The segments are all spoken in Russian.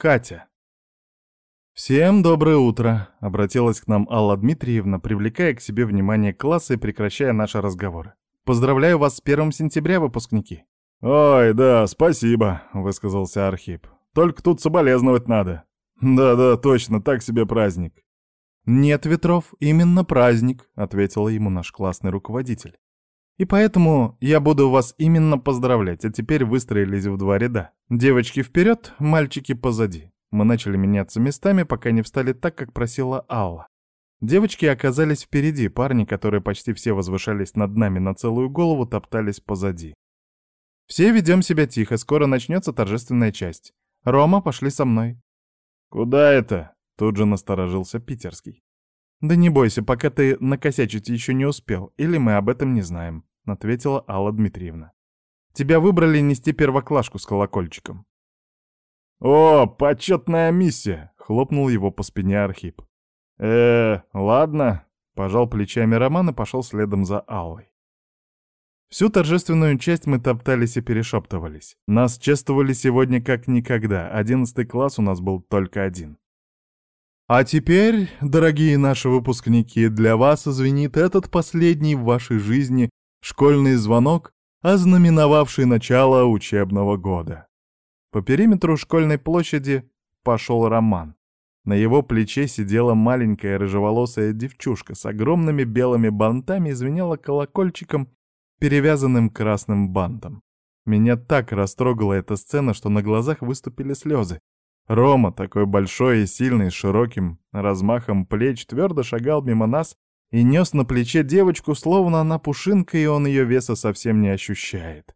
Катя. «Всем доброе утро», — обратилась к нам Алла Дмитриевна, привлекая к себе внимание класса и прекращая наши разговоры. «Поздравляю вас с первым сентября, выпускники». «Ой, да, спасибо», — высказался Архип. «Только тут соболезновать надо». «Да-да, точно, так себе праздник». «Нет, Ветров, именно праздник», — ответил ему наш классный руководитель. И поэтому я буду вас именно поздравлять, а теперь выстроились в два ряда. Девочки вперед, мальчики позади. Мы начали меняться местами, пока не встали так, как просила Алла. Девочки оказались впереди, парни, которые почти все возвышались над нами на целую голову, топтались позади. Все ведем себя тихо, скоро начнется торжественная часть. Рома, пошли со мной. «Куда это?» — тут же насторожился Питерский. «Да не бойся, пока ты накосячить еще не успел, или мы об этом не знаем», — ответила Алла Дмитриевна. «Тебя выбрали нести первоклашку с колокольчиком». «О, почетная миссия!» — хлопнул его по спине Архип. э ладно», — пожал плечами Роман и пошел следом за Аллой. Всю торжественную часть мы топтались и перешептывались. Нас чествовали сегодня как никогда, одиннадцатый класс у нас был только один. А теперь, дорогие наши выпускники, для вас звенит этот последний в вашей жизни школьный звонок, ознаменовавший начало учебного года. По периметру школьной площади пошел Роман. На его плече сидела маленькая рыжеволосая девчушка с огромными белыми бантами и звенела колокольчиком, перевязанным красным бантом. Меня так растрогала эта сцена, что на глазах выступили слезы. Рома, такой большой и сильный, с широким размахом плеч, твердо шагал мимо нас и нес на плече девочку, словно она пушинка, и он ее веса совсем не ощущает.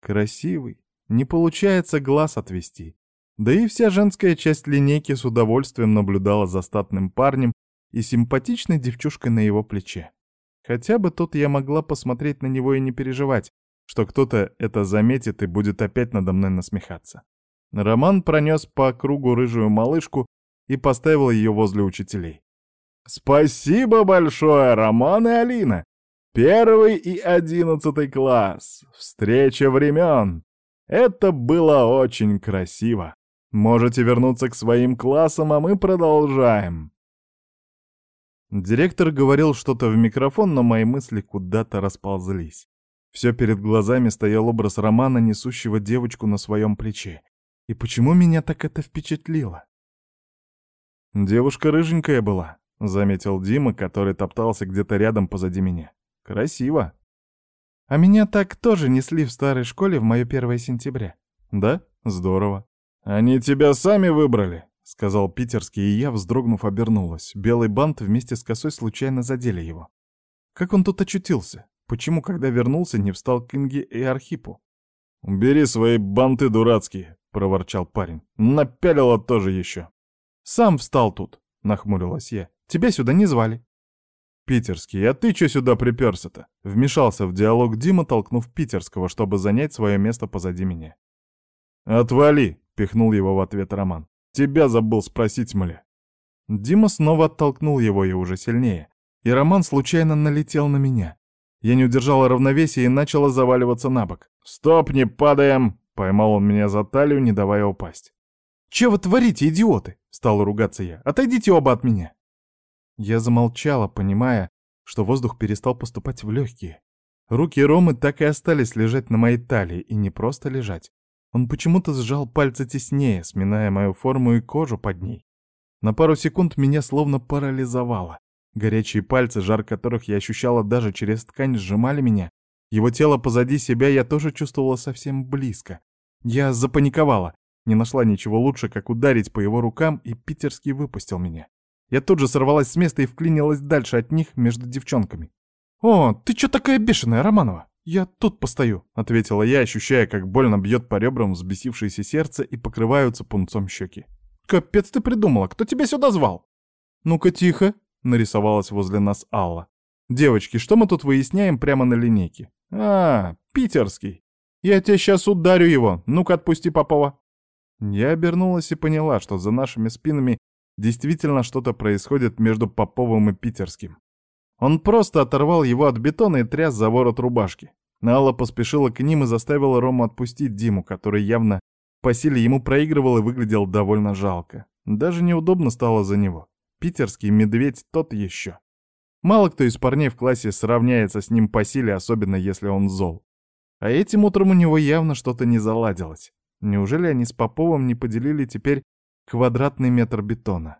Красивый, не получается глаз отвести. Да и вся женская часть линейки с удовольствием наблюдала за статным парнем и симпатичной девчушкой на его плече. Хотя бы тут я могла посмотреть на него и не переживать, что кто-то это заметит и будет опять надо мной насмехаться. Роман пронес по кругу рыжую малышку и поставил ее возле учителей. «Спасибо большое, Роман и Алина! Первый и одиннадцатый класс! Встреча времен! Это было очень красиво! Можете вернуться к своим классам, а мы продолжаем!» Директор говорил что-то в микрофон, но мои мысли куда-то расползлись. Все перед глазами стоял образ Романа, несущего девочку на своем плече. И почему меня так это впечатлило? «Девушка рыженькая была», — заметил Дима, который топтался где-то рядом позади меня. «Красиво». «А меня так тоже несли в старой школе в мое 1 сентября». «Да? Здорово». «Они тебя сами выбрали?» — сказал питерский, и я, вздрогнув, обернулась. Белый бант вместе с косой случайно задели его. Как он тут очутился? Почему, когда вернулся, не встал к Инге и Архипу? «Убери свои банты дурацкие», — проворчал парень. «Напялила тоже еще». «Сам встал тут», — нахмурилась я. «Тебя сюда не звали». «Питерский, а ты что сюда приперся-то?» Вмешался в диалог Дима, толкнув Питерского, чтобы занять свое место позади меня. «Отвали!» — пихнул его в ответ Роман. «Тебя забыл спросить, мля». Дима снова оттолкнул его и уже сильнее. И Роман случайно налетел на меня. Я не удержала равновесия и начала заваливаться на бок. «Стоп, не падаем!» Поймал он меня за талию, не давая упасть. «Че вы творите, идиоты?» — стал ругаться я. «Отойдите оба от меня!» Я замолчала, понимая, что воздух перестал поступать в легкие. Руки Ромы так и остались лежать на моей талии, и не просто лежать. Он почему-то сжал пальцы теснее, сминая мою форму и кожу под ней. На пару секунд меня словно парализовало. Горячие пальцы, жар которых я ощущала даже через ткань, сжимали меня. Его тело позади себя я тоже чувствовала совсем близко. Я запаниковала, не нашла ничего лучше, как ударить по его рукам, и питерский выпустил меня. Я тут же сорвалась с места и вклинилась дальше от них между девчонками. «О, ты чё такая бешеная, Романова? Я тут постою», — ответила я, ощущая, как больно бьет по ребрам взбесившееся сердце и покрываются пунцом щеки. «Капец ты придумала, кто тебя сюда звал?» «Ну-ка тихо», — нарисовалась возле нас Алла. «Девочки, что мы тут выясняем прямо на линейке?» «А, питерский. Я тебя сейчас ударю его. Ну-ка отпусти Попова». Я обернулась и поняла, что за нашими спинами действительно что-то происходит между Поповым и Питерским. Он просто оторвал его от бетона и тряс за ворот рубашки. Алла поспешила к ним и заставила Рому отпустить Диму, который явно По силе ему проигрывал и выглядел довольно жалко. Даже неудобно стало за него. Питерский медведь тот еще. Мало кто из парней в классе сравняется с ним по силе, особенно если он зол. А этим утром у него явно что-то не заладилось. Неужели они с Поповым не поделили теперь квадратный метр бетона?